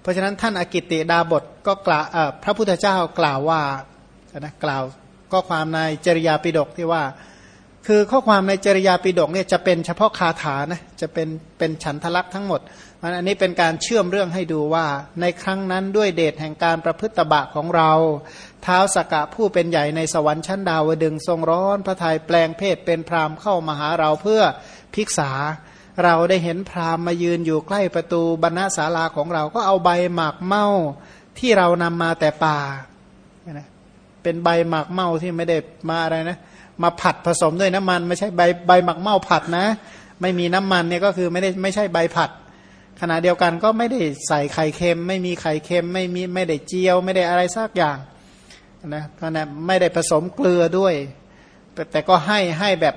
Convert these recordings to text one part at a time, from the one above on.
เพราะฉะนั้นท่านอากิติดาบทก็กล่าวพระพุทธเจ้ากล่าวว่านะกล่าวก็ความในจริยาปิฎกที่ว่า คือข้อความในจริยาปิฎกเนี่ยจะเป็นเฉพาะคาถานะจะเป็นเป็นฉันทลักษ์ทั้งหมดมันอันนี้เป็นการเชื่อมเรื่องให้ดูว่า ในครั้งนั้นด้วยเดชแห่งการประพฤติบะของเรา เท้าสกกะผู้เป็นใหญ่ในสวรรค์ชั้นดาวดึงทรงร้อนพระทัยแปลงเพศเป็นพรามเข้ามาหาเราเพื่อพิกษา เราได้เห็นพราหมมายืนอยู่ใกล้ประตูบรรณศาลาของเราก็เอาใบหมากเมาที่เรานำมาแต่ป่าเป็นใบหมากเมาที่ไม่ได้มาอะไรนะ มาผัดผสมด้วยน้ำมัน ไม่ใช่ใบใบหมากเมาผัดนะ ไม่มีน้ำมันเนี่ยก็คือไม่ได้ไม่ใช่ใบผัด ขณะเดียวกันก็ไม่ได้ใส่ไข่เค็ม ไม่มีไข่เค็ม ไม่มีไม่ได้เจียว ไม่ได้อะไรสักอย่างนะขณะไม่ได้ผสมเกลือด้วย แต่ก็ให้ให้แบบ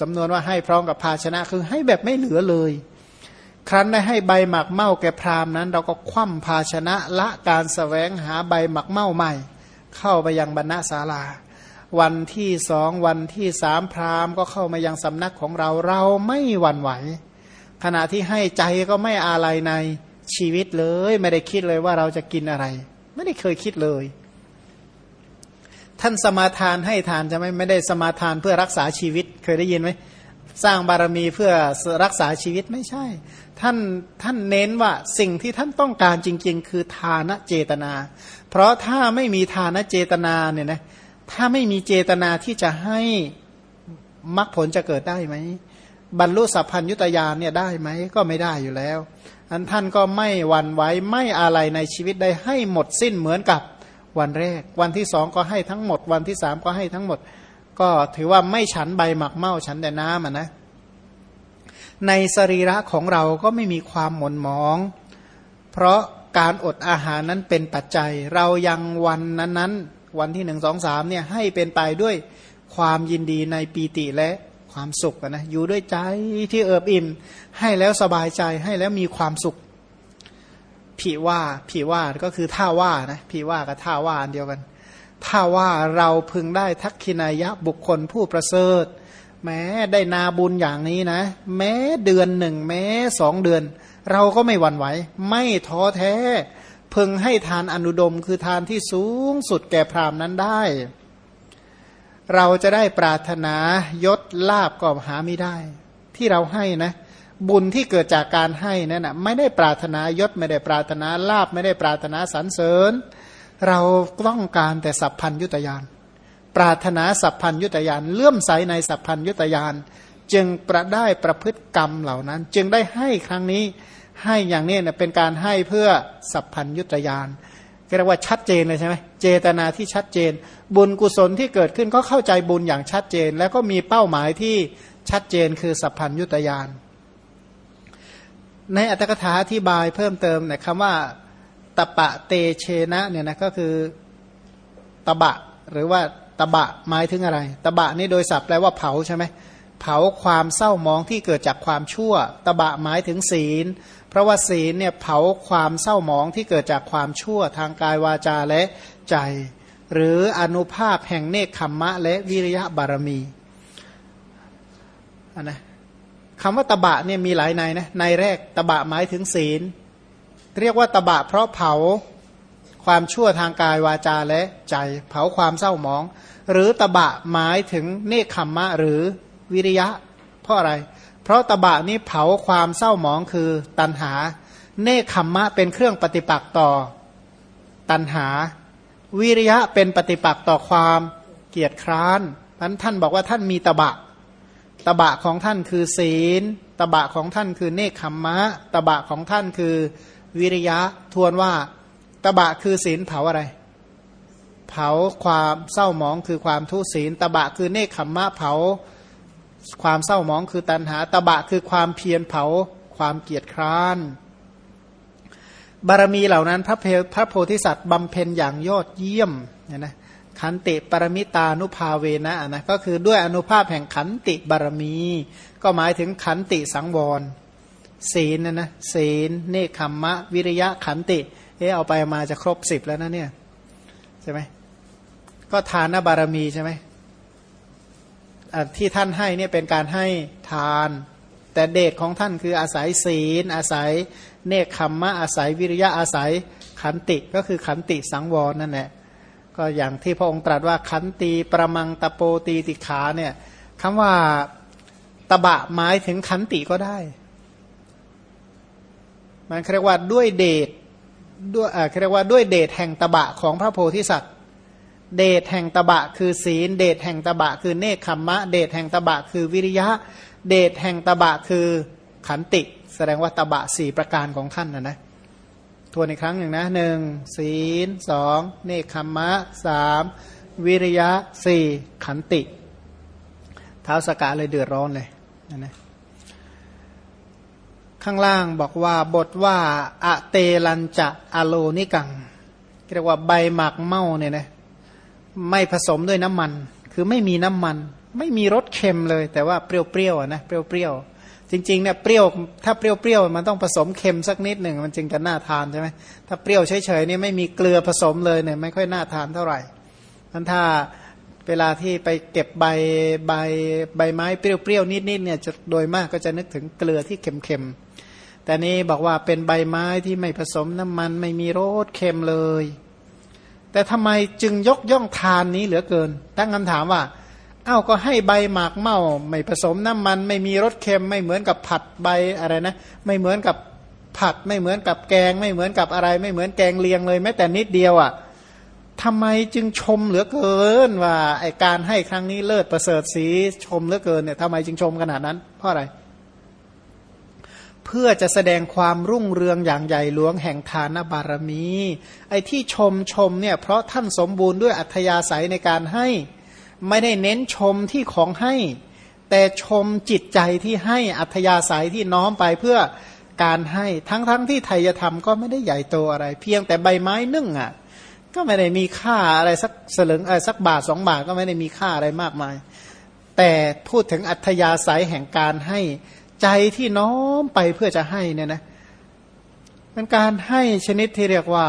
สำนวนว่าให้พร้อมกับภาชนะคือให้แบบไม่เหลือเลย ครั้นได้ให้ใบหมักเมาแก่พรามนั้น เราก็คว่ำภาชนะละการสแสวงหาใบหมักเมาใหม่ เข้าไปยังบรรณศาลา วันที่สองวันที่สามพรามก็เข้ามายังสำนักของเราเราไม่หวั่นไหว ขณะที่ให้ใจก็ไม่อะไรในชีวิตเลย ไม่ได้คิดเลยว่าเราจะกินอะไร ไม่ได้เคยคิดเลย ท่านสมาทานให้ทานจะไม่ไม่ได้สมาทานเพื่อรักษาชีวิตเคยได้ยินไหมสร้างบารมีเพื่อรักษาชีวิตไม่ใช่ ท่านท่านเน้นว่าสิ่งที่ท่านต้องการจริง ๆ คือทานเจตนา เพราะถ้าไม่มีทานเจตนาเนี่ยนะถ้าไม่มีเจตนาที่จะให้มรรคผลจะเกิดได้ไหมบรรลุสัพพัญยุตยานเนี่ยได้ไหมก็ไม่ได้อยู่แล้วอันท่านก็ไม่หวั่นไหวไม่อะไรในชีวิตได้ให้หมดสิ้นเหมือนกับ วันแรก วันที่สองก็ให้ทั้งหมด วันที่สามก็ให้ทั้งหมด ก็ถือว่าไม่ฉันใบหมักเมาฉันแต่น้ำอะนะ ในสรีระของเราก็ไม่มีความหม่นหมอง เพราะการอดอาหารนั้นเป็นปัจจัย เรายังวันนั้นๆ วันที่หนึ่งสองสามเนี่ยให้เป็นไปด้วยความยินดีในปีติและความสุขนะอยู่ด้วยใจที่เอิบอิ่มให้แล้วสบายใจให้แล้วมีความสุข ผีว่าผีว่าก็คือท่าว่านะผีว่ากับท่าว่าอันเดียวกันท่าว่าเราพึงได้ทักขินายะบุคคลผู้ประเสริฐ แม้ได้นาบุญอย่างนี้นะ แม้เดือนหนึ่งแม้สองเดือน เราก็ไม่หวั่นไหว ไม่ท้อแท้ พึงให้ทานอนุดมคือทานที่สูงสุดแก่พรามนั้นได้ เราจะได้ปรารถนายศลาบก็หาไม่ได้ ที่เราให้นะ บุญที่เกิดจากการให้นั่นนะไม่ได้ปรารถนายศไม่ได้ปรารถนาลาบไม่ได้ปรารถนาสรรเสริญ เราต้องการแต่สัพพัญยุตยาน ปรารถนาสัพพัญยุตยานเลื่อมใสในสัพพัญยุตยาน จึงประได้ประพฤติกรรมเหล่านั้น จึงได้ให้ครั้งนี้ให้อย่างนี้เนี่ยเป็นการให้เพื่อสัพพัญยุตยานเรียกว่าชัดเจนเลยใช่ไหมเจตนาที่ชัดเจน บุญกุศลที่เกิดขึ้นก็เข้าใจบุญอย่างชัดเจน แล้วก็มีเป้าหมายที่ชัดเจนคือสัพพัญยุตยาน ในอัตถกถาอธิบายเพิ่มเติมเนี่ยคำว่าตะปะเตเชนะเนี่ยนะก็คือตะบะ หรือว่าตะบะหมายถึงอะไรตะบะนี่โดยศัพท์แปลว่าเผาใช่ไหมเผาความเศร้ามองที่เกิดจากความชั่ว ตะบะหมายถึงศีล เพราะว่าศีลเนี่ยเผาความเศร้ามองที่เกิดจากความชั่วทางกายวาจาและใจ หรืออนุภาพแห่งเนคขมมะและวิริยะบารมีอันนะ คำว่าตบะเนี่ยมีหลายในนะในแรกตบะหมายถึงศีล เรียกว่าตบะเพราะเผาความชั่วทางกายวาจาและใจเผาความเศร้าหมอง หรือตบะหมายถึงเนคขมมะหรือวิริยะ เพราะอะไร เพราะตบะนี้เผาความเศร้าหมองคือตันหา เนคขมมะเป็นเครื่องปฏิปักษ์ต่อ ตันหา วิริยะเป็นปฏิปักษ์ต่อความเกียจคร้านนั้นท่านบอกว่าท่านมีตบะ ตบะของท่านคือศีล ตบะของท่านคือเนคขมมะ ตบะของท่านคือวิริยะ ทวนว่า ตบะคือศีลเผาอะไร เผาความเศร้าหมองคือความทุศีล ตบะคือเนคขมมะเผา ความเศร้าหมองคือตันหา ตบะคือความเพียรเผา ความเกียจคร้าน บารมีเหล่านั้นพระพระโพธิสัตว์บำเพ็ญอย่างยอดเยี่ยมเนี่ยนะ ขันติปรมิตานุภาเวนะนะก็คือด้วยอนุภาพแห่งขันติบารมี ก็หมายถึงขันติสังวร ศีลนะนะศีลเนคขมมะ วิริยะขันติเออเอาไปมาจะครบสิบแล้วนะเนี่ยใช่ไหมก็ทานบารมีใช่ไหมที่ท่านให้เนี่ยเป็นการให้ทาน แต่เดชของท่านคืออาศัยศีล อาศัยเนคขมมะอาศัยวิริยะอาศัยขันติก็คือขันติสังวรนั่นแหละ ก็อย่างที่พระองค์ตรัสว่าขันตีประมังตะโปตีติขาเนี่ยคำว่าตบะหมายถึงขันติก็ได้ มันเรียกว่าด้วยเดชด้วยเรียกว่าด้วยเดชแห่งตบะของพระโพธิสัตว์ เดชแห่งตบะคือศีล เดชแห่งตบะคือเนคขมมะ เดชแห่งตบะคือวิริยะ เดชแห่งตบะคือขันติ แสดงว่าตบะสี่ประการของท่านนะนะ ทวนอีกครั้งหนึ่งนะหนึ่งศีลสองเนคขมมะสามวิริยะสี่ขันติเท้าสกาเลยเดือดร้อนเลยนะนะข้างล่างบอกว่าบทว่าอะเตลันจะอะโลนิกังเรียกว่าใบหมากเมาเนี่ยนะไม่ผสมด้วยน้ำมัน คือไม่มีน้ำมัน ไม่มีรสเค็มเลย แต่ว่าเปรี้ยวๆนะเปรี้ยวๆ จริงๆเนี่ยเปรี้ยวถ้าเปรี้ยวๆมันต้องผสมเค็มสักนิดหนึ่งมันจึงจะน่าทานใช่ไหมถ้าเปรี้ยวเฉยๆนี่ไม่มีเกลือผสมเลยเนี่ยไม่ค่อยน่าทานเท่าไหร่มันถ้าเวลาที่ไปเก็บใบใบใบไม้เปรี้ยวๆนิดๆเนี่ยจะโดยมากก็จะนึกถึงเกลือที่เค็มๆแต่นี้บอกว่าเป็นใบไม้ที่ไม่ผสมน้ำมันไม่มีรสเค็มเลย แต่ทำไมจึงยกย่องทานนี้เหลือเกินตั้งคำถามว่า อ้าก็ให้ใบหมากเมาไม่ผสมน้ำมัน ไม่มีรสเค็มไม่เหมือนกับผัดใบอะไรนะ ไม่เหมือนกับผัดไม่เหมือนกับแกง ไม่เหมือนกับอะไร ไม่เหมือนแกงเลียงเลยแม้แต่นิดเดียวอะ่ะทำไมจึงชมเหลือเกินว่าไอการให้ครั้งนี้เลิศประเสริฐสีชมเหลือเกินเนี่ยทำไมจึงชมขนาดนั้น เพราะอะไร เพื่อจะแสดงความรุ่งเรืองอย่างใหญ่หลวงแห่งทานบารมี ไอ้ที่ชมชมเนี่ยเพราะท่านสมบูรณ์ด้วยอัธยาศัยในการให้ ไม่ได้เน้นชมที่ของให้ แต่ชมจิตใจที่ให้อัธยาศัยที่น้อมไปเพื่อการให้ทั้งๆทที่ไทยธรรมก็ไม่ได้ใหญ่โตอะไร เพียงแต่ใบไม้นึ่งอะ ก็ไม่ได้มีค่าอะไรสักสลึงอะไรสักบาทสองบาทก็ไม่ได้มีค่าอะไรมากมาย แต่พูดถึงอัธยาศัยแห่งการให้ใจที่น้อมไปเพื่อจะให้เนี่ยนะเป็นการให้ชนิดที่เรียกว่า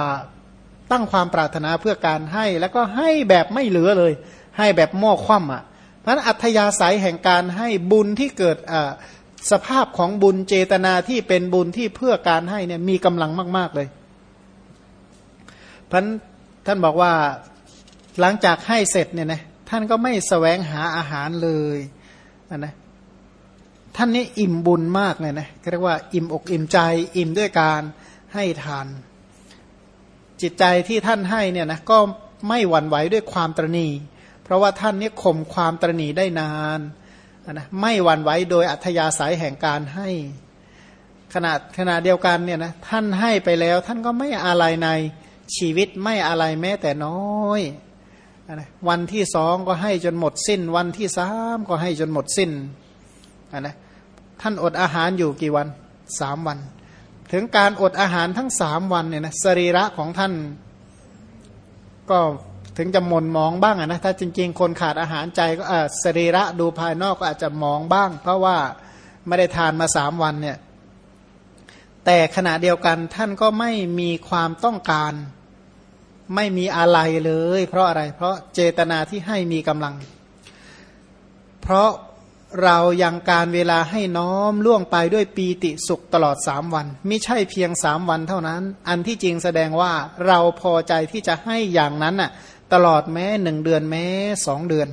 ตั้งความปรารถนาเพื่อการให้ แล้วก็ให้แบบไม่เหลือเลย ให้แบบหม้อคว่ำอะเพราะอัธยาศัยแห่งการให้บุญที่เกิดสภาพของบุญเจตนาที่เป็นบุญที่เพื่อการให้เนี่ยมีกำลังมาก ๆเลยพันท่านบอกว่าหลังจากให้เสร็จเนี่ยนะท่านก็ไม่สแสวงหาอาหารเลยนะท่านนี้อิ่มบุญมากเลยนะเรียกว่าอิ่มอกอิ่มใจ อิ่มด้วยการให้ทาน จิตใจที่ท่านให้เนี่ยนะก็ไม่หวั่นไหวด้วยความตรณี ราะว่าท่านนี้ข่มความตรณีได้นานนะไม่หวั่นไหวโดยอัธยาศัยแห่งการให้ขนาดขณะเดียวกันเนี่ยนะท่านให้ไปแล้ว ท่านก็ไม่อะไรในชีวิตไม่อะไรแม้แต่น้อยนะวันที่สองก็ให้จนหมดสิ้น วันที่สามก็ให้จนหมดสิ้นนะท่านอดอาหารอยู่กี่วันสามวัน ถึงการอดอาหารทั้งสามวันเนี่ยนะสรีระของท่านก็ ถึงจะหม่นมองบ้างนะถ้าจริง ๆ คนขาดอาหารใจก็สรีระดูภายนอกก็อาจจะมองบ้าง เพราะว่าไม่ได้ทานมาสามวันเนี่ยแต่ขณะเดียวกันท่านก็ไม่มีความต้องการ ไม่มีอะไรเลย เพราะอะไร เพราะเจตนาที่ให้มีกำลัง เพราะเรายังการเวลาให้น้อมล่วงไปด้วยปีติสุขตลอดสามวันไม่ใช่เพียงสามวันเท่านั้น อันที่จริงแสดงว่าเราพอใจที่จะให้อย่างนั้นน่ะ ตลอดแม้หนึ่งเดือนแม้สองเดือน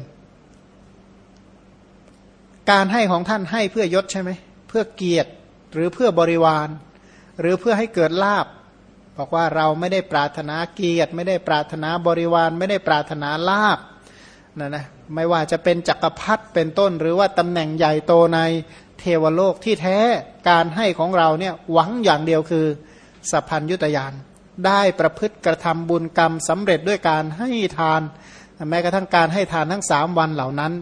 การให้ของท่านให้เพื่อยศใช่ไหมเพื่อเกียรติหรือเพื่อบริวาร หรือเพื่อให้เกิดลาบบอกว่าเราไม่ได้ปรารถนาเกียรติ ไม่ได้ปรารถนาบริวาร ไม่ได้ปรารถนาลาบนะนะไม่ว่าจะเป็นจักรพรรดิเป็นต้น หรือว่าตำแหน่งใหญ่โตในเทวโลกที่แท้การให้ของเราเนี่ยหวังอย่างเดียวคือสัพพัญยุตยาน ได้ประพฤติกระทำบุญกรรมสำเร็จด้วยการให้ทาน แม้กระทั่งการให้ทานทั้งสามวันเหล่านั้น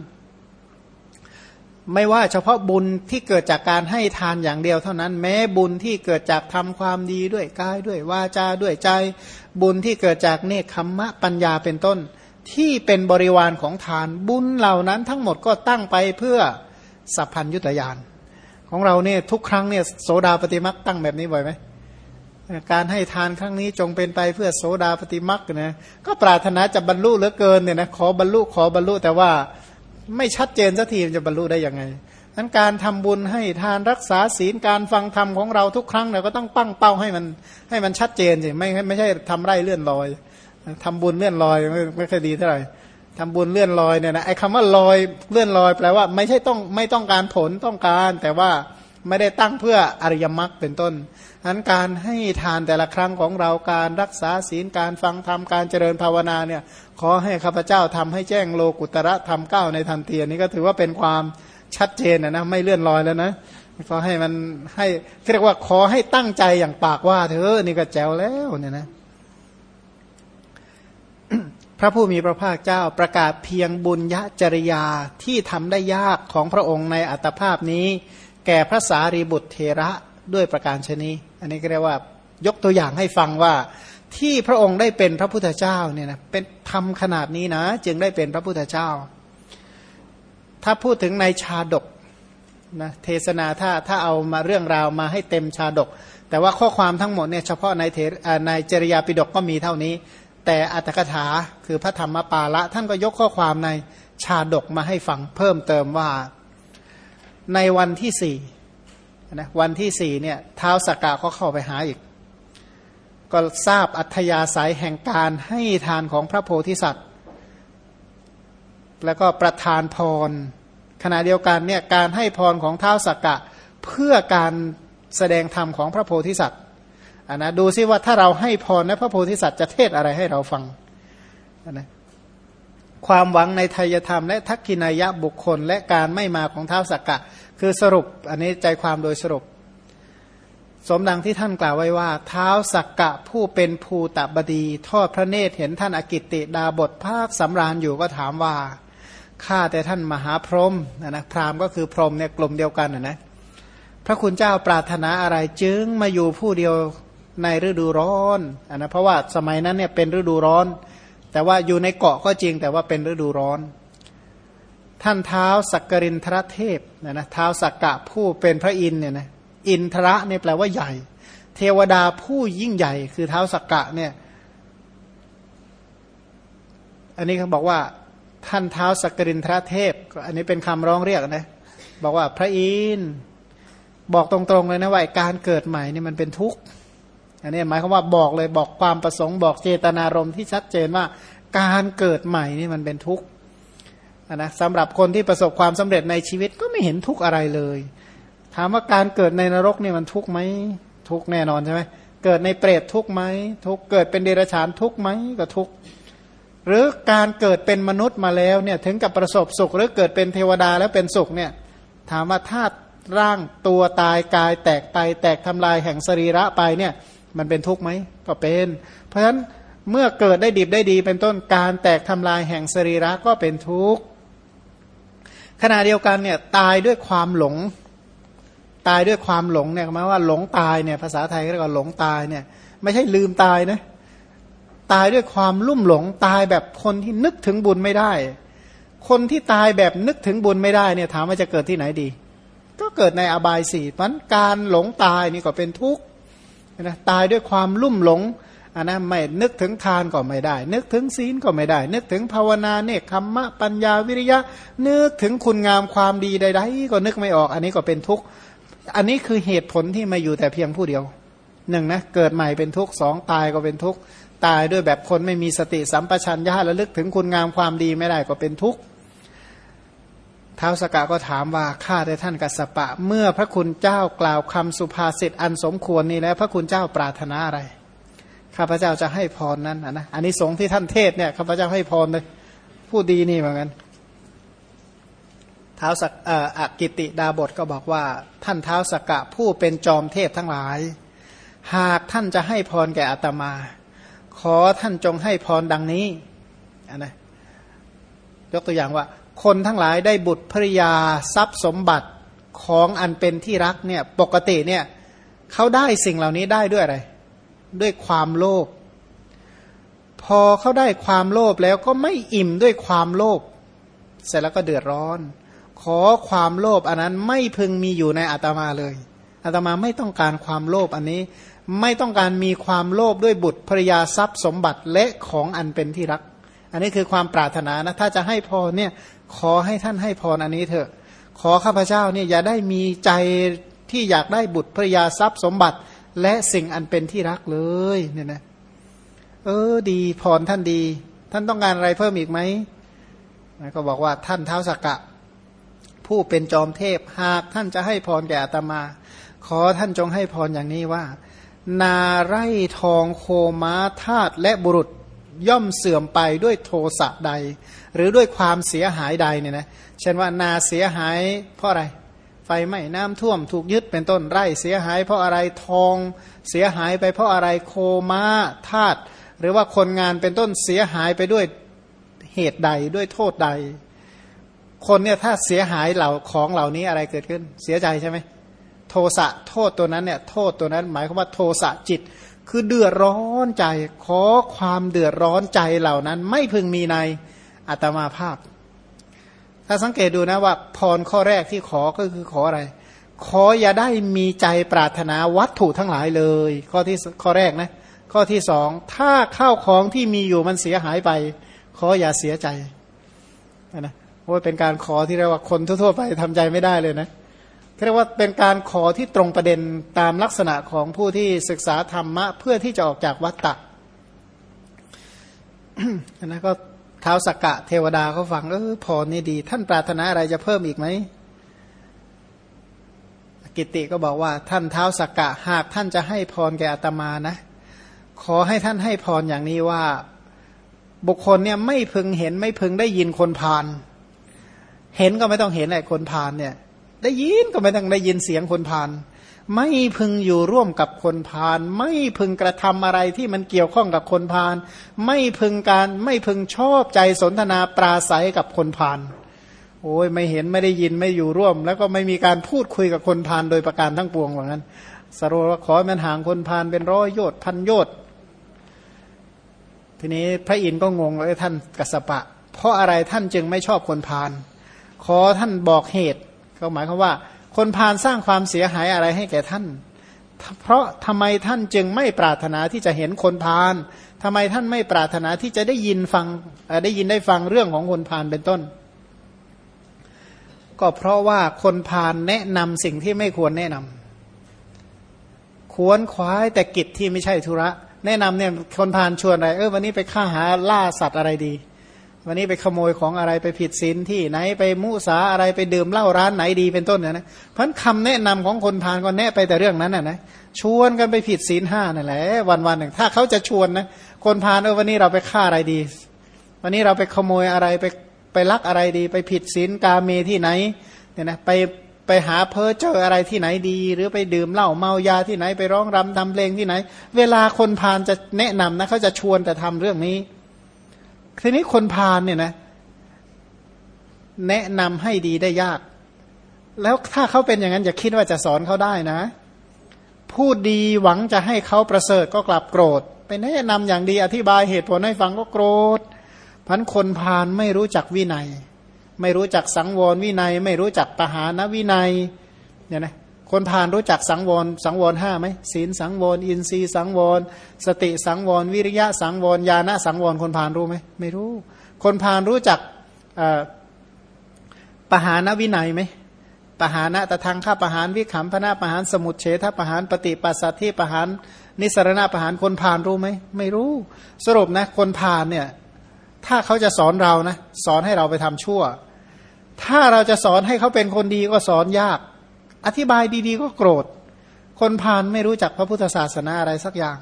ไม่ว่าเฉพาะบุญที่เกิดจากการให้ทานอย่างเดียวเท่านั้น แม้บุญที่เกิดจากทำความดีด้วยกายด้วยวาจาด้วยใจ บุญที่เกิดจากเนคขมมะปัญญาเป็นต้น ที่เป็นบริวารของทานบุญเหล่านั้นทั้งหมดก็ตั้งไปเพื่อสัพพัญยุตยานของเราเนี่ยทุกครั้งเนี่ยโสดาปฏิมักตั้งแบบนี้บ่อยไหม การให้ทานครั้งนี้จงเป็นไปเพื่อโสดาปฏิมักนะก็ปรารถนาจะบรรลุเหลือเกินเนี่ยนะขอบรรลุขอบรรลุแต่ว่าไม่ชัดเจนสักทีจะบรรลุได้ยังไงนั้นการทำบุญให้ทานรักษาศีลการฟังธรรมของเราทุกครั้งเราก็ต้องปั้งเป้าให้มันให้มันชัดเจนสิไม่ไม่ใช่ทำไร่เลื่อนลอยทำบุญเลื่อนลอยไม่ไม่ค่อยดีเท่าไหร่ทำบุญเลื่อนลอยเนี่ยนะไอ้คำว่าลอยเลื่อนลอยแปลว่า ไม่ใช่ต้องไม่ต้องการผลต้องการ แต่ว่าไม่ได้ตั้งเพื่ออริยมรรคเป็นต้น นั้นการให้ทานแต่ละครั้งของเราการรักษาศีลการฟังธรรมการเจริญภาวนาเนี่ยขอให้ข้าพเจ้าทำให้แจ้งโลกุตระธรรมเก้าในทันทีนี้ก็ถือว่าเป็นความชัดเจนนะไม่เลื่อนลอยแล้วนะขอให้มันให้เรียกว่าขอให้ตั้งใจอย่างปากว่าเธอนี่ก็แจวแล้วเนี่ยนะพระผู้มีพระภาคเจ้าประกาศเพียงบุญยจริยาที่ทำได้ยากของพระองค์ในอัตภาพนี้ แก่พระสารีบุตรเทระด้วยประการชนี อันนี้ก็เรียกว่ายกตัวอย่างให้ฟังว่าที่พระองค์ได้เป็นพระพุทธเจ้าเนี่ยนะเป็นทำขนาดนี้นะ จึงได้เป็นพระพุทธเจ้า ถ้าพูดถึงในชาดกนะเทศนาถ้าถ้าเอามาเรื่องราวมาให้เต็มชาดก แต่ว่าข้อความทั้งหมดเนี่ยเฉพาะในเทในจริยาปิดกก็มีเท่านี้ แต่อัตถกถาคือพระธรรมปาละท่านก็ยกข้อความในชาดกมาให้ฟังเพิ่มเติมว่า ในวันที่สี่ นะวันที่สี่เนี่ยเท้าสกกะเขาเข้าไปหาอีก ก็ทราบอัธยาศัยแห่งการให้ทานของพระโพธิสัตว์ แล้วก็ประทานพร ขณะเดียวกันเนี่ยการให้พรของเท้าสกกะเพื่อการแสดงธรรมของพระโพธิสัตว์อันนะดูซิว่าถ้าเราให้พรนะพระโพธิสัตว์จะเทศอะไรให้เราฟังนนะความหวังในทายธรรมและทักกินายะบุคคล และการไม่มาของเท้าสักกะ คือสรุปอันนี้ใจความโดยสรุป สมดังที่ท่านกล่าวไว้ว่า เท้าสักกะผู้เป็นภูตบดี ทอดพระเนตรเห็นท่านอกิตติดาบทภาคสำราญอยู่ก็ถามว่าข้าแต่ท่านมหาพรหมนะนะพราหมณ์ก็คือพรหมเนี่ยกลุ่มเดียวกันนะนะพระคุณเจ้าปรารถนาอะไรจึงมาอยู่ผู้เดียวในฤดูร้อนอนะเพราะว่าสมัยนั้นเนี่ยเป็นฤดูร้อน แต่ว่าอยู่ในเกาะก็จริงแต่ว่าเป็นฤดูร้อน ท่านเท้าสักกรินทรเทพนะนะเท้าสักกะผู้เป็นพระอินเนี่ยนะอินทระเนี่ยแปลว่าใหญ่ เทวดาผู้ยิ่งใหญ่ คือเท้าสักกะเนี่ย อันนี้เขาบอกว่า ท่านเท้าสักกรินทรเทพ อันนี้เป็นคำร้องเรียกนะ บอกว่าพระอินบอกตรงๆเลยนะว่าการเกิดใหม่นี่มันเป็นทุกข์อันนี้หมายความว่าบอกเลยบอกความประสงค์บอกเจตนารมณ์ที่ชัดเจนว่า การเกิดใหม่นี่มันเป็นทุกข์ นะสำหรับคนที่ประสบความสำเร็จในชีวิตก็ไม่เห็นทุกข์อะไรเลย ถามว่าการเกิดในนรกนี่มันทุกข์ไหมทุกข์แน่นอนใช่ไหมเกิดในเปรตทุกข์ไหมทุกข์เกิดเป็นเดรัจฉานทุกข์ไหมก็ทุกข์หรือการเกิดเป็นมนุษย์มาแล้วเนี่ยถึงกับประสบสุขหรือเกิดเป็นเทวดาแล้วเป็นสุขเนี่ยถามว่าถ้าร่างตัวตายกายแตกไปแตกทำลายแห่งสรีระไปเนี่ยมันเป็นทุกข์ไหมก็เป็น เพราะฉะนั้นเมื่อเกิดได้ดีได้ดีเป็นต้นการแตกทำลายแห่งสรีระก็เป็นทุกข์ ขณะเดียวกันเนี่ยตายด้วยความหลง ตายด้วยความหลงเนี่ยหมายว่าหลงตายเนี่ยภาษาไทยเรียกว่าหลงตายเนี่ย ไม่ใช่ลืมตายนะตายด้วยความลุ่มหลงตายแบบคนที่นึกถึงบุญไม่ได้ คนที่ตายแบบนึกถึงบุญไม่ได้เนี่ยถามว่าจะเกิดที่ไหนดี ก็เกิดในอบายสี่มันการหลงตายนี่ก็เป็นทุกข์นะตายด้วยความลุ่มหลง อันนะไม่นึกถึงทานก็ไม่ได้ นึกถึงศีลก็ไม่ได้ นึกถึงภาวนาเนคขมมะปัญญาวิริยะ นึกถึงคุณงามความดีใดๆก็นึกไม่ออก อันนี้ก็เป็นทุกข์อันนี้คือเหตุผลที่มาอยู่แต่เพียงผู้เดียวหนึ่งนะเกิดใหม่เป็นทุกข์สองตายก็เป็นทุกข์ตายด้วยแบบคนไม่มีสติสัมปชัญญะระลึกถึงคุณงามความดีไม่ได้ก็เป็นทุกข์ท้าวสกะก็ถามว่าข้าแต่ท่านกัสปะ เมื่อพระคุณเจ้ากล่าวคำสุภาษิตอันสมควรนี้แล้ว พระคุณเจ้าปรารถนาอะไร ข้าพเจ้าจะให้พรนั้นนะอันนี้สงที่ท่านเทศเนี่ยข้าพเจ้าให้พรเลยผู้ดีนี่เหมือนกันท้าวสักอกิติดาบทก็บอกว่า ท่านท้าวสกกะผู้เป็นจอมเทพทั้งหลาย หากท่านจะให้พรแก่อัตมา ขอท่านจงให้พรดังนี้อันนะยกตัวอย่างว่า คนทั้งหลายได้บุตรภริยาทรัพย์สมบัติของอันเป็นที่รักเนี่ยปกติเนี่ยเขาได้สิ่งเหล่านี้ได้ด้วยอะไร ด้วยความโลภพอเขาได้ความโลภแล้วก็ไม่อิ่มด้วยความโลภเสร็จแล้วก็เดือดร้อน ขอความโลภอันนั้นไม่พึงมีอยู่ในอาตมาเลยอาตมาไม่ต้องการความโลภอันนี้ไม่ต้องการมีความโลภด้วยบุตรภรยาทรัพย์สมบัติและของอันเป็นที่รัก อันนี้คือความปรารถนานะถ้าจะให้พอเนี่ยขอให้ท่านให้พรอันนี้เถอะ ขอข้าพเจ้าเนี่ยอย่าได้มีใจที่อยากได้บุตรภรยาทรัพย์สมบัติ และสิ่งอันเป็นที่รักเลยเนี่ยนะเออดีพรท่านดี ท่านต้องการอะไรเพิ่มอีกไหมก็บอกว่าท่านเท้าสักกะ ผู้เป็นจอมเทพหากท่านจะให้พรแก่อาตมา ขอท่านจงให้พรอย่างนี้ว่า นาไร่ทองโคม้าทาตุและบุรุษย่อมเสื่อมไปด้วยโทสะใด หรือด้วยความเสียหายใดเนี่ยนะเช่นว่านาเสียหายเพราะอะไร ไฟไหม้น้ำท่วมถูกยึดเป็นต้นไร่เสียหายเพราะอะไรทองเสียหายไปเพราะอะไรโคม้าทาตุหรือว่าคนงานเป็นต้นเสียหายไปด้วยเหตุใดด้วยโทษใด คนเนี่ยถ้าเสียหายเหล่าของเหล่านี้อะไรเกิดขึ้นเสียใจใช่ไหมโทสะโทษตัวนั้นเนี่ยโทษตัวนั้นหมายความว่าโทสะจิต คือเดือดร้อนใจขอความเดือดร้อนใจเหล่านั้น ไม่พึงมีในอัตมาภาพ ถ้าสังเกตดูนะว่าพรข้อแรกที่ขอก็คือขออะไร ขออย่าได้มีใจปรารถนาวัตถุทั้งหลายเลย ข้อที่ข้อแรกนะ ข้อที่สองถ้าข้าวของที่มีอยู่มันเสียหายไป ขออย่าเสียใจนะว่าเป็นการขอที่เรียกว่าคนทั่วๆไปทำใจไม่ได้เลยนะเรียกว่าเป็นการขอที่ตรงประเด็นตามลักษณะของผู้ที่ศึกษาธรรมะ เพื่อที่จะออกจากวัฏฏะนะก็ ท้าสกกะเทวดาเขาฟังเออพรนี่ดี ท่านปรารถนาอะไรจะเพิ่มอีกไหมกิติก็บอกว่าท่านเท้าสกกะหากท่านจะให้พรแก่อาตมานะ ขอให้ท่านให้พรอย่างนี้ว่าบุคคลเนี่ยไม่พึงเห็นไม่พึงได้ยินคนพาน เห็นก็ไม่ต้องเห็นไอ้คนพานเนี่ย ได้ยินก็ไม่ต้องได้ยินเสียงคนพาน ไม่พึงอยู่ร่วมกับคนพานไม่พึงกระทำอะไรที่มันเกี่ยวข้องกับคนพานไม่พึงการไม่พึงชอบใจสนทนาปราศัยกับคนพานโอ้ยไม่เห็นไม่ได้ยินไม่อยู่ร่วม แล้วก็ไม่มีการพูดคุยกับคนพานโดยประการทั้งปวงว่างั้นสรุปว่าขอมันห่างคนพานเป็นร้อยโยชน์พันโยชน์ทีนี้พระอินทร์ก็งงเลยท่านกัสปะ เพราะอะไรท่านจึงไม่ชอบคนพานขอท่านบอกเหตุ ก็หมายความว่า คนพาลสร้างความเสียหายอะไรให้แก่ท่าน เพราะทำไมท่านจึงไม่ปรารถนาที่จะเห็นคนพาลทำไมท่านไม่ปรารถนาที่จะได้ยินฟังได้ยินได้ฟังเรื่องของคนพาลเป็นต้น ก็เพราะว่าคนพาลแนะนำสิ่งที่ไม่ควรแนะนำควรคว้ายแต่กิจที่ไม่ใช่ธุระ แนะนำเนี่ยคนพาลชวนอะไรเออวันนี้ไปฆ่าหาล่าสัตว์อะไรดี วันนี้ไปขโมยของอะไรไปผิดศีลที่ไหนไปมุสาอะไรไปดื่มเหล้าร้านไหนดีเป็นต้นเนี่ยนะเพราะคำแนะนำของคนพานก็แนะไปแต่เรื่องนั้นน่ะนะชวนกันไปผิดศีลห้านั่นแหละวันวันหนึ่งถ้าเขาจะชวนนะคนพานเออวันนี้เราไปฆ่าอะไรดี วันนี้เราไปขโมยอะไรไปไปลักอะไรดี ไปผิดศีลกาเมที่ไหนเนี่ยนะไปไปหาเพ้อเจออะไรที่ไหนดี หรือไปดื่มเหล้าเมายาที่ไหนไปร้องรำทำเพลงที่ไหน เวลาคนพานจะแนะนำนะเขาจะชวนแต่ทำเรื่องนี้ ทีนี้คนพาลเนี่ยนะ แนะนำให้ดีได้ยาก แล้วถ้าเขาเป็นอย่างนั้นอย่าคิดว่าจะสอนเขาได้นะ พูดดีหวังจะให้เขาประเสริฐก็กลับโกรธ ไปแนะนำอย่างดีอธิบายเหตุผลให้ฟังก็โกรธพันคนพาลไม่รู้จักวินัย ไม่รู้จักสังวรวินัย ไม่รู้จักปหานวินัยเนี่ยนะ คนพานรู้จักสังวรสังวรห้าไหมศีลสังวรอินทรีย์สังวรสติสังวรวิริยะสังวรญาณสังวรคนพานรู้ไหมไม่รู้ คนพานรู้จักปหานวินัยไหมปหานะตะทางข้าปหานวิขำพนาปหานสมุดเฉทปหานปฏิปัสสัตที่ปหานนิสรณะปหานคนพานรู้ไหมไม่รู้ สรุปนะ คนพานเนี่ยถ้าเขาจะสอนเรานะ สอนให้เราไปทำชั่ว ถ้าเราจะสอนให้เขาเป็นคนดีก็สอนยาก อธิบายดีๆก็โกรธ คนพานไม่รู้จักพระพุทธศาสนาอะไรสักอย่าง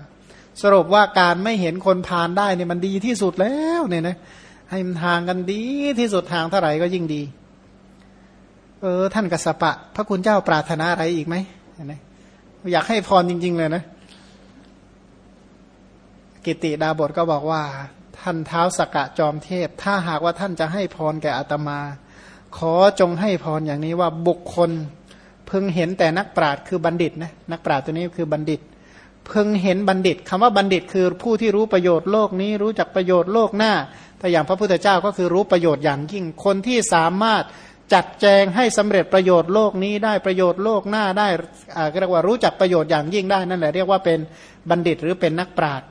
สรุปว่าการไม่เห็นคนพานได้เนี่ยมันดีที่สุดแล้วเนี่ยนะให้มันทางกันดีที่สุดทางเท่าไหร่ก็ยิ่งดี เออท่านกัสปะ พระคุณเจ้าปรารถนาอะไรอีกไหมอยากให้พรจริง ๆ เลยนะ กิติดาบทก็บอกว่า ท่านเท้าสกกะจอมเทพ ถ้าหากว่าท่านจะให้พรแก่อาตมา ขอจงให้พรอย่างนี้ว่าบุคคล เพิ่งเห็นแต่นักปราชญ์คือบัณฑิตนะนักปราชญ์ตัวนี้คือบัณฑิต เพิ่งเห็นบัณฑิตคำว่าบัณฑิตคือผู้ที่รู้ประโยชน์โลกนี้ รู้จักประโยชน์โลกหน้าแต่อย่างพระพุทธเจ้าก็คือรู้ประโยชน์อย่างยิ่งคนที่สามารถจัดแจงให้สำเร็จประโยชน์โลกนี้ได้ประโยชน์โลกหน้าได้เรียกว่ารู้จักประโยชน์อย่างยิ่งได้นั่นแหละเรียกว่าเป็นบัณฑิตหรือเป็นนักปราชญ์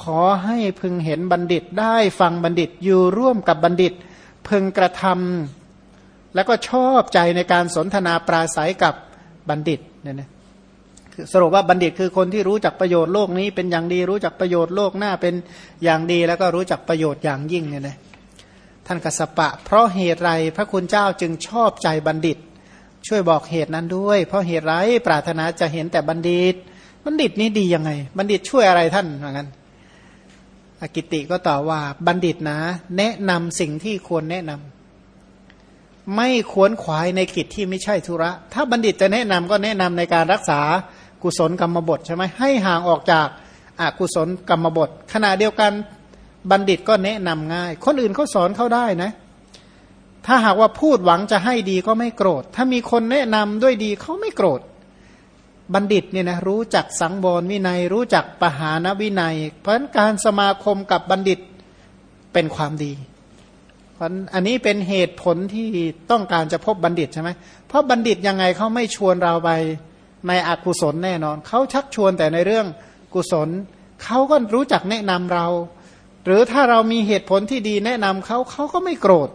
ขอให้พึงเห็นบัณฑิตได้ฟังบัณฑิตอยู่ร่วมกับบัณฑิต พึงกระทำ แล้วก็ชอบใจในการสนทนาปราศัยกับบัณฑิตเนี่ยนะสรุปว่าบัณฑิตคือคนที่รู้จักประโยชน์โลกนี้เป็นอย่างดีรู้จักประโยชน์โลกหน้าเป็นอย่างดีแล้วก็รู้จักประโยชน์อย่างยิ่งเนี่ยนะท่านกัสปะ เพราะเหตุไรพระคุณเจ้าจึงชอบใจบัณฑิต ช่วยบอกเหตุนั้นด้วย เพราะเหตุไรปรารถนาจะเห็นแต่บัณฑิต บัณฑิตนี้ดียังไง บัณฑิตช่วยอะไรท่านเหมือนกันอกิติก็ตอบว่าบัณฑิตนะ แนะนำสิ่งที่ควรแนะนำ ไม่ควรขวายในกิจที่ไม่ใช่ธุระ ถ้าบัณฑิตจะแนะนำก็แนะนำในการรักษากุศลกรรมบทใช่ไหมให้ห่างออกจากอากุศลกรรมบท ขณะเดียวกันบัณฑิตก็แนะนำง่าย คนอื่นเขาสอนเขาได้นะ ถ้าหากว่าพูดหวังจะให้ดีก็ไม่โกรธ ถ้ามีคนแนะนำด้วยดีเขาไม่โกรธ บัณฑิตเนี่ยนะรู้จักสังวรวินัย รู้จักปหานวินัย เพราะการสมาคมกับบัณฑิตเป็นความดี เพราะอันนี้เป็นเหตุผลที่ต้องการจะพบบัณฑิตใช่ไหมเพราะบัณฑิตยังไงเขาไม่ชวนเราไปในอกุศลแน่นอน เขาชักชวนแต่ในเรื่องกุศล เขาก็รู้จักแนะนำเรา หรือถ้าเรามีเหตุผลที่ดีแนะนำเขาเขาก็ไม่โกรธ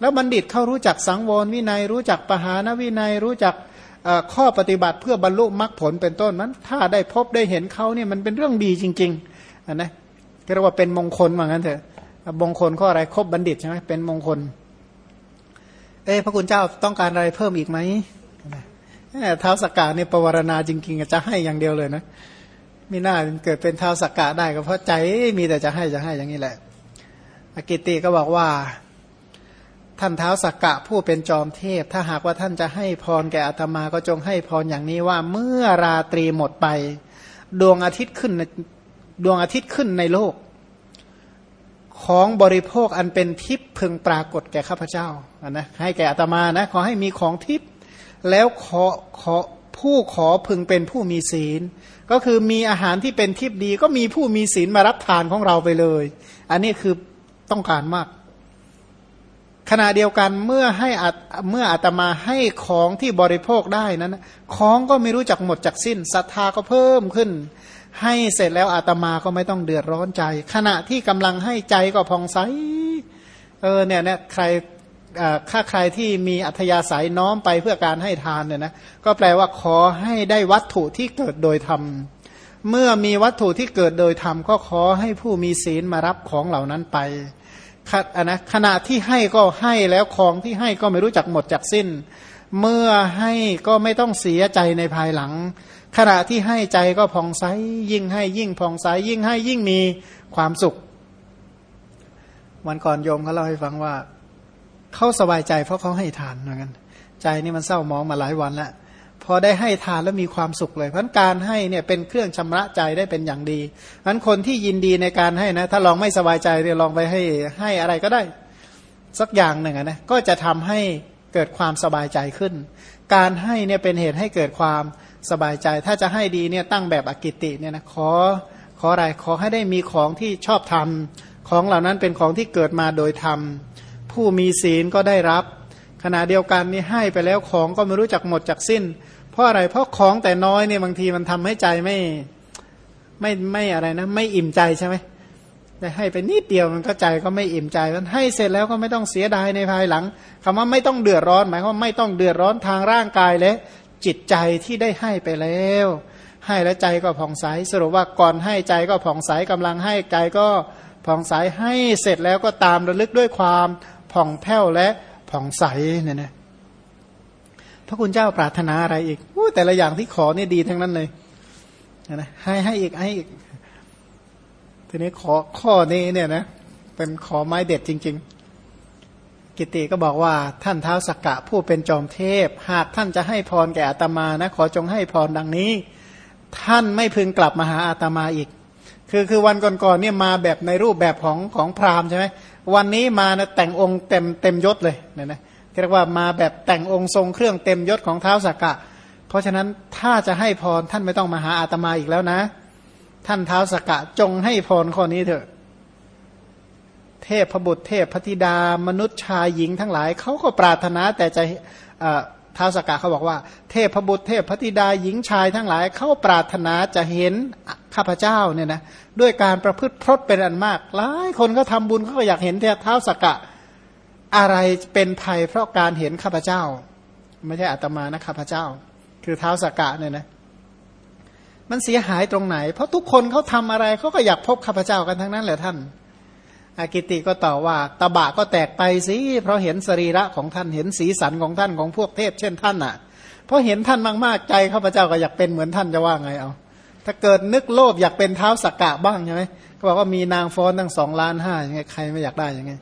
แล้วบัณฑิตเขารู้จักสังวรวินัย รู้จักปหานวินัย รู้จักข้อปฏิบัติเพื่อบรรลุมรรคผลเป็นต้นนั้นถ้าได้พบได้เห็นเขาเนี่ยมันเป็นเรื่องดีจริงๆนะเรียกว่าเป็นมงคลว่างั้นเถอะ มงคลข้ออะไรครบบัณฑิตใช่ไหมเป็นมงคล เอ้พระคุณเจ้าต้องการอะไรเพิ่มอีกไหมเท้าสกกะนี่ยปวารณาจริงๆจะให้อย่างเดียวเลยนะมีหน้าเกิดเป็นเท้าสกกะได้ก็เพราะใจมีแต่จะให้จะให้อย่างนี้แหละ อกิติก็บอกว่า ท่านเท้าสักกะผู้เป็นจอมเทพ ถ้าหากว่าท่านจะให้พรแก่อาตมาก็จงให้พรอย่างนี้ว่าเมื่อราตรีหมดไป ดวงอาทิตย์ขึ้นดวงอาทิตย์ขึ้นในโลก ของบริโภคอันเป็นทิพย์พึงปรากฏแก่ข้าพเจ้านะให้แก่อาตมานะขอให้มีของทิพย์แล้วขอขอผู้ขอพึงเป็นผู้มีศีล ก็คือมีอาหารที่เป็นทิพย์ดี ก็มีผู้มีศีลมารับทานของเราไปเลย อันนี้คือต้องการมาก ขณะเดียวกันเมื่อให้เมื่ออาตมาให้ของที่บริโภคได้นั้น ของก็ไม่รู้จักหมดจากสิ้นศรัทธาก็เพิ่มขึ้น ให้เสร็จแล้วอาตมาก็ไม่ต้องเดือดร้อนใจ ขณะที่กำลังให้ใจก็พองใสเออเนี่ยเนี่ยใครถ้าใครที่มีอัธยาศัยน้อมไปเพื่อการให้ทานเนี่ยนะก็แปลว่าขอให้ได้วัตถุที่เกิดโดยธรรมเมื่อมีวัตถุที่เกิดโดยธรรมก็ขอให้ผู้มีศีลมารับของเหล่านั้นไปนะขณะที่ให้ก็ให้แล้วของที่ให้ก็ไม่รู้จักหมดจากสิ้น เมื่อให้ก็ไม่ต้องเสียใจในภายหลัง ขณะที่ให้ใจก็ผ่องใสยิ่งให้ยิ่งผ่องใสยิ่งให้ยิ่งมีความสุข วันก่อนโยมเขาเล่าให้ฟังว่าเขาสบายใจเพราะเขาให้ทานเหมือนกันใจนี่มันเศร้ามองมาหลายวันแล้วพอได้ให้ทานแล้วมีความสุขเลยเพราะการให้เนี่ยเป็นเครื่องชำระใจได้เป็นอย่างดีเพราะคนที่ยินดีในการให้นะ ถ้าลองไม่สบายใจเดี๋ยวลองไปให้ให้อะไรก็ได้ สักอย่างหนึ่งนะก็จะทำให้เกิดความสบายใจขึ้น การให้เนี่ยเป็นเหตุให้เกิดความ สบายใจ ถ้าจะให้ดีเนี่ยตั้งแบบอกิติเนี่ยนะขอขออะไรขอให้ได้มีของที่ชอบทำของเหล่านั้นเป็นของที่เกิดมาโดยธรรมผู้มีศีลก็ได้รับ ขณะเดียวกันนี่ให้ไปแล้วของก็ไม่รู้จักหมดจากสิ้น เพราะอะไรเพราะของแต่น้อยเนี่ยบางทีมันทำให้ใจไม่ไม่ไม่อะไรนะ ไม่อิ่มใจใช่ไหมได้ให้ไปนิดเดียวมันก็ใจก็ไม่อิ่มใจมันให้เสร็จแล้วก็ไม่ต้องเสียดายในภายหลังคำว่าไม่ต้องเดือดร้อน หมายความว่าไม่ต้องเดือดร้อนทางร่างกายและ จิตใจที่ได้ให้ไปแล้ว ให้แล้วใจก็ผ่องใสสรุปว่าก่อนให้ใจก็ผ่องใสกำลังให้ใจก็ผ่องใสให้เสร็จแล้วก็ตามระลึกด้วยความผ่องแผ้วและผ่องใสเนี่ยนะพระคุณเจ้าปรารถนาอะไรอีกอแต่ละอย่างที่ขอเนี่ยดีทั้งนั้นเลยนะให้ให้อีกให้อีกทีนี้ขอข้อนี้เนี่ยนะเป็นขอไม้เด็ดจริง ๆ กิติก็บอกว่าท่านเท้าสักกะผู้เป็นจอมเทพ หากท่านจะให้พรแก่อาตมานะ ขอจงให้พรดังนี้ ท่านไม่พึงกลับมาหาอาตมาอีก คือคือวันก่อนๆเนี่ยมาแบบในรูปแบบของของพราหมณ์ใช่ไหมวันนี้มานะแต่งองค์เต็มเต็มยศเลยเนี่ยนะเรียกว่ามาแบบแต่งองค์ทรงเครื่องเต็มยศของเท้าสักกะ เพราะฉะนั้นถ้าจะให้พรท่านไม่ต้องมาหาอาตมาอีกแล้วนะ ท่านเท้าสักกะจงให้พรข้อนี้เถอะ ทพพบุตรเทพพธิดา มนุษย์ชายหญิงทั้งหลายเขาก็ปรารถนาแต่จะท้าวสกกะเขาบอกว่า เทพพบุตรเทพพธิดาหญิงชายทั้งหลายเขาปรารถนาจะเห็นข้าพเจ้าเนี่ยนะด้วยการประพฤติพรตเป็นอันมาก หลายคนเขาทาบุญเขาก็อยากเห็นเท้าสกกะอะไรเป็นภัยเพราะการเห็นข้าพเจ้า ไม่ใช่อาตมานะข้าพเจ้า คือเท้าสกกะเนี่ยนะมันเสียหายตรงไหน เพราะทุกคนเขาทำอะไรเขาก็อยากพบข้าพเจ้ากันทั้งนั้นแหละท่าน อากิติก็ตอบว่าตบะก็แตกไปสิเพราะเห็นสรีระของท่านเห็นสีสันของท่านของพวกเทพ เช่นท่านอะ เพราะเห็นท่านมากๆใจข้าพเจ้าก็อยากเป็นเหมือนท่านจะว่าไงเอาถ้าเกิดนึกโลภอยากเป็นเท้าสกกะบ้างใช่ไหมเขาบอกว่ามีนางฟ้อนตั้งสองล้านห้ายังไงใครไม่อยากได้ยังไง